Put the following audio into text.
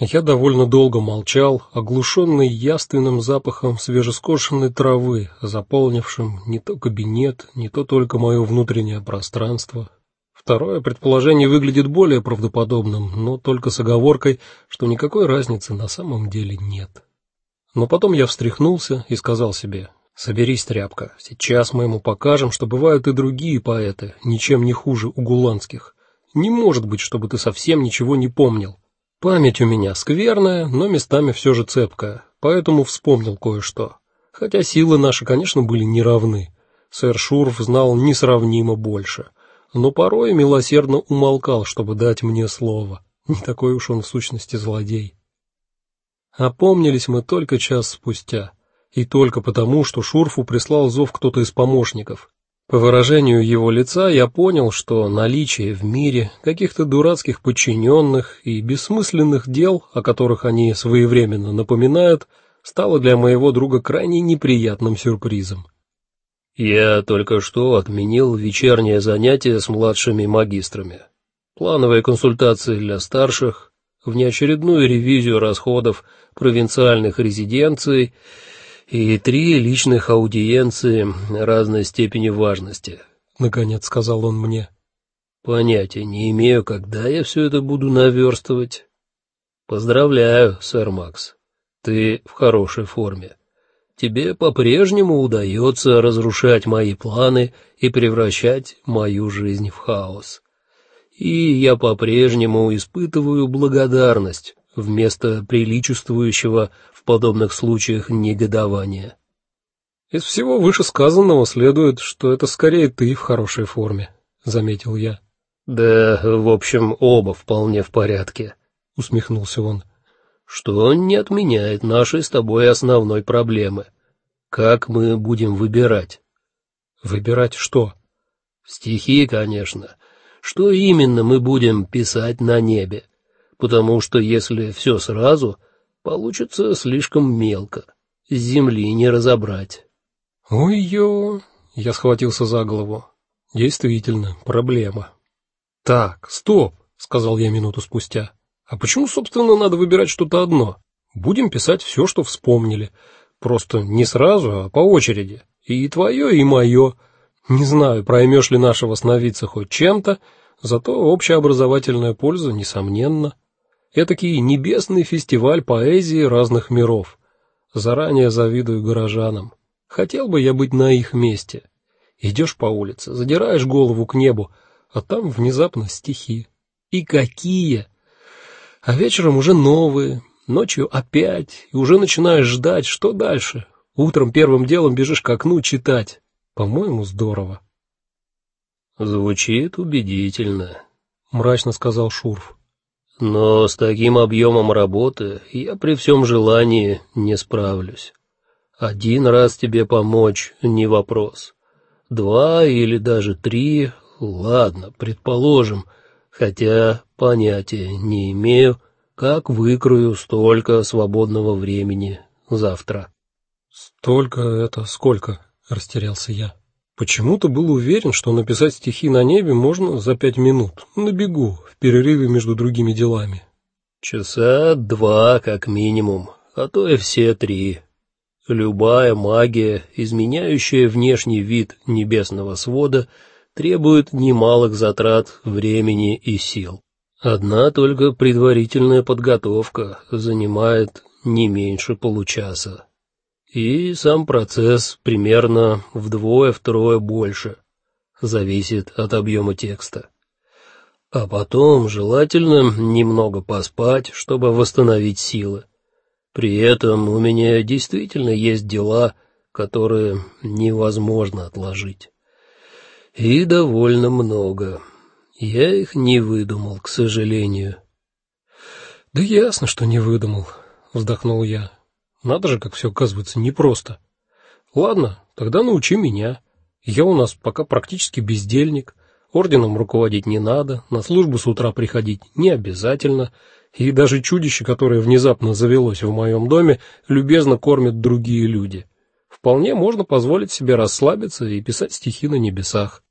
Я довольно долго молчал, оглушенный яственным запахом свежескошенной травы, заполнившим не то кабинет, не то только мое внутреннее пространство. Второе предположение выглядит более правдоподобным, но только с оговоркой, что никакой разницы на самом деле нет. Но потом я встряхнулся и сказал себе: "Соберись, тряпка. Сейчас мы ему покажем, что бывают и другие поэты, ничем не хуже угуланских. Не может быть, чтобы ты совсем ничего не помнил. Память у меня скверная, но местами все же цепкая, поэтому вспомнил кое-что. Хотя силы наши, конечно, были неравны. Сэр Шурф знал несравнимо больше, но порой милосердно умолкал, чтобы дать мне слово. Не такой уж он в сущности злодей. Опомнились мы только час спустя, и только потому, что Шурфу прислал зов кто-то из помощников, по выражению его лица я понял, что наличие в мире каких-то дурацких подчиненных и бессмысленных дел, о которых они своевременно напоминают, стало для моего друга крайне неприятным сюрпризом. Я только что отменил вечернее занятие с младшими магистрами. Плановые консультации для старших, внеочередную ревизию расходов провинциальных резиденций и три личных аудиенции разной степени важности, наконец сказал он мне. Понятия не имею, когда я все это буду наверстывать. Поздравляю, сэр Макс. Ты в хорошей форме. Тебе по-прежнему удается разрушать мои планы и превращать мою жизнь в хаос. И я по-прежнему испытываю благодарность вместо приличествующего в подобных случаях негодования. Из всего вышесказанного следует, что это скорее ты в хорошей форме, заметил я. Да, в общем, оба вполне в порядке, усмехнулся он. Что не отменяет нашей с тобой основной проблемы. Как мы будем выбирать? Выбирать что? Стихи, конечно. Что именно мы будем писать на небе? Потому что если все сразу, получится слишком мелко. С земли не разобрать. Ой-ё, я схватился за голову. Действительно, проблема. Так, стоп, сказал я минуту спустя. А почему, собственно, надо выбирать что-то одно? Будем писать все, что вспомнили, просто не сразу, а по очереди. И твое, и мое. Не знаю, проймешь ли нашего сновидца хоть чем-то, зато общеобразовательная польза несомненна. Этакий небесный фестиваль поэзии разных миров. Заранее завидую горожанам. Хотел бы я быть на их месте. Идешь по улице, задираешь голову к небу, а там внезапно стихи. И какие! А вечером уже новые, ночью опять, и уже начинаешь ждать, что дальше. Утром первым делом бежишь к окну читать. По-моему, здорово. Звучит убедительно, мрачно сказал Шурф. Но с таким объемом работы я при всем желании не справлюсь. Один раз тебе помочь не вопрос. Два или даже три, ладно, предположим, хотя понятия не имею, как выкрою столько свободного времени завтра. Столько это сколько? растерялся я. Почему-то был уверен, что написать стихи на небе можно за пять минут, на бегу, в перерыве между другими делами. Часа два как минимум, а то и все три. Любая магия, изменяющая внешний вид небесного свода, требует немалых затрат времени и сил. Одна только предварительная подготовка занимает не меньше получаса и сам процесс примерно вдвое-втрое больше, зависит от объема текста. А потом желательно немного поспать, чтобы восстановить силы. При этом у меня действительно есть дела, которые невозможно отложить. И довольно много. Я их не выдумал, к сожалению. Да ясно, что не выдумал, вздохнул я. Надо же, как все оказывается непросто. Ладно, тогда научи меня. Я у нас пока практически бездельник. Орденом руководить не надо, на службу с утра приходить не обязательно, и даже чудище, которое внезапно завелось в моем доме, любезно кормят другие люди. Вполне можно позволить себе расслабиться и писать стихи на небесах.